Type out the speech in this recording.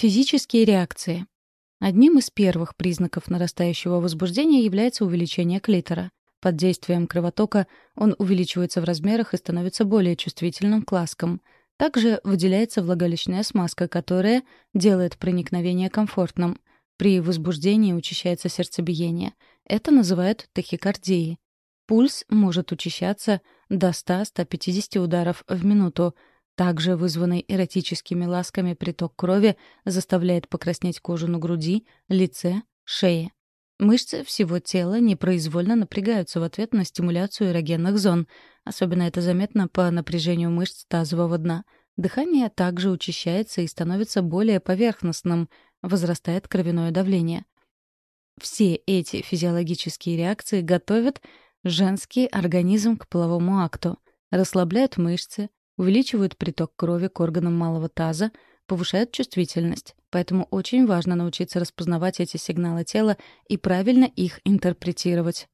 Физические реакции. Одним из первых признаков нарастающего возбуждения является увеличение клитора. Под действием кровотока он увеличивается в размерах и становится более чувствительным к ласкам. Также выделяется влагалищная смазка, которая делает проникновение комфортным. При возбуждении учащается сердцебиение. Это называют тахикардией. Пульс может учащаться до 100-150 ударов в минуту. Также вызванный эротическими ласками приток крови заставляет покраснеть кожу на груди, лице, шее. Мышцы всего тела непроизвольно напрягаются в ответ на стимуляцию эрогенных зон. Особенно это заметно по напряжению мышц тазового дна. Дыхание также учащается и становится более поверхностным, возрастает кровяное давление. Все эти физиологические реакции готовят женский организм к половому акту, расслабляют мышцы, увеличивают приток крови к органам малого таза, повышают чувствительность. Поэтому очень важно научиться распознавать эти сигналы тела и правильно их интерпретировать.